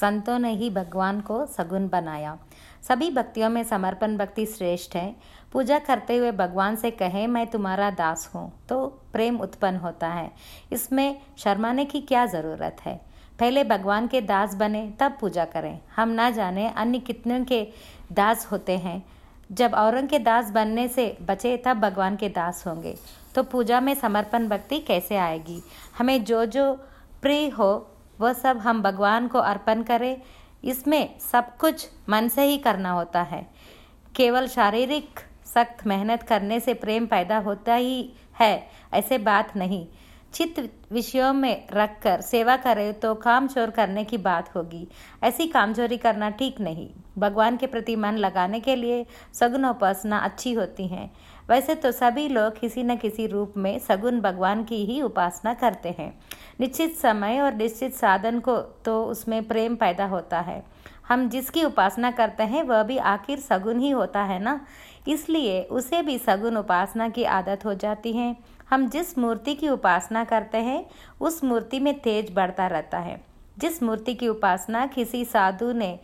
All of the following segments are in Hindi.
संतों ने ही भगवान को सगुन बनाया। सभी भक्तियों में समर्पण भक्ति श्रेष्ठ है। पूजा करते हुए भगवान से कहें, मैं तुम्हारा दास हूँ। तो प्रेम उत्पन्न होता है। इसमें शर्माने की क्या ज़रूरत है? पहले भगवान के दास बने, तब पूजा करें। हम ना जाने अन्य कितने के दास होते हैं। जब औरंग के दास बनने से बचे, तब भगवान के दास होंगे। तो पूजा में समर्पण भक्ति कैसे आएगी? हमें जो जो प्रिय हो वह सब हम भगवान को अर्पण करें, इसमें सब कुछ मन से ही करना होता है। केवल शारीरिक सख्त मेहनत करने से प्रेम पैदा होता ही है, ऐसे बात नहीं। चित्त विषयों में रखकर सेवा करें तो काम चोर करने की बात होगी, ऐसी कामचोरी करना ठीक नहीं। भगवान के प्रति मन लगाने के लिए सगुन उपासना अच्छी होती हैं। वैसे तो सभी लोग किसी न किसी रूप में सगुन भगवान की ही उपासना करते हैं। निश्चित समय और निश्चित साधन को तो उसमें प्रेम पैदा होता है। हम जिसकी उपासना करते हैं, वह भी आखिर सगुन ही होता है ना? इसलिए उसे भी सगुन उपासना की आदत हो जाती है। हम जिस मूर्ति की उपासना करते हैं, उस मूर्ति में तेज बढ़ता रहता है। जिस मूर्ति की उपासना किसी साधु ने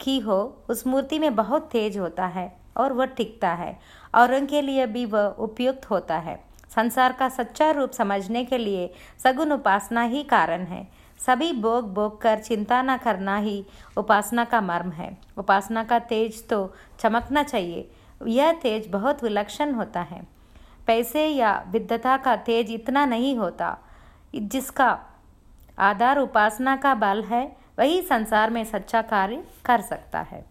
की हो, उस मूर्ति में बहुत तेज होता है और वह टिकता है, और उनके लिए भी वह उपयुक्त होता है। संसार का सच्चा रूप समझने के लिए सगुन उपासना ही कारण है। सभी बोग बोग कर चिंता न करना ही उपासना का मर्म है। उपासना का तेज तो चमकना चाहिए। यह तेज बहुत विलक्षण होता है। पैसे या विद्वता का तेज इतना नहीं होता, जिसका आधार उपासना का बल है वही संसार में सच्चा कार्य कर सकता है।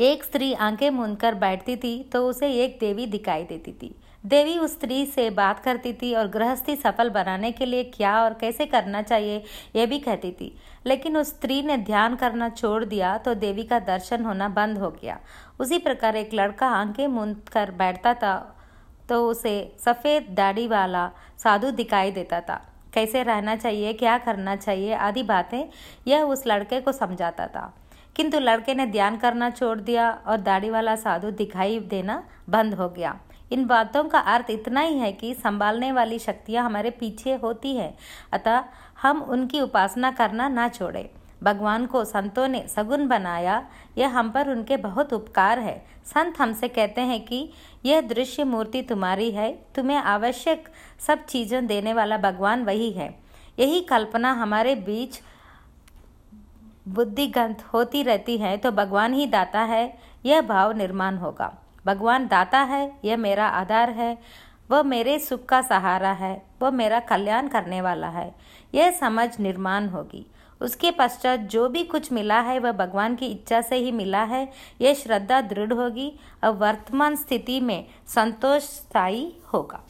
एक स्त्री आँखें मूंद कर बैठती थी तो उसे एक देवी दिखाई देती थी। देवी उस स्त्री से बात करती थी और गृहस्थी सफल बनाने के लिए क्या और कैसे करना चाहिए यह भी कहती थी। लेकिन उस स्त्री ने ध्यान करना छोड़ दिया तो देवी का दर्शन होना बंद हो गया। उसी प्रकार एक लड़का आँखें मूंद कर बैठता था तो उसे सफ़ेद दाढ़ी वाला साधु दिखाई देता था। कैसे रहना चाहिए, क्या करना चाहिए, आदि बातें यह उस लड़के को समझाता था। किंतु लड़के ने ध्यान करना छोड़ दिया और दाढ़ी वाला साधु दिखाई देना बंद हो गया। इन बातों का अर्थ इतना ही है कि संभालने वाली शक्तियाँ हमारे पीछे होती हैं, अतः हम उनकी उपासना करना ना छोड़ें। भगवान को संतों ने सगुन बनाया, यह हम पर उनके बहुत उपकार है। संत हमसे कहते हैं कि, यह दृश्य मूर्ति तुम्हारी है, तुम्हें आवश्यक सब चीज़ें देने वाला भगवान वही है। यही कल्पना हमारे बीच बुद्धिगंत होती रहती है तो भगवान ही दाता है, यह भाव निर्माण होगा। भगवान दाता है, यह मेरा आधार है, वह मेरे सुख का सहारा है, वह मेरा कल्याण करने वाला है। यह समझ निर्माण होगी। उसके पश्चात जो भी कुछ मिला है, वह भगवान की इच्छा से ही मिला है। यह श्रद्धा दृढ़ होगी। और वर्तमान स्थिति में संतोष स्थायी होगा।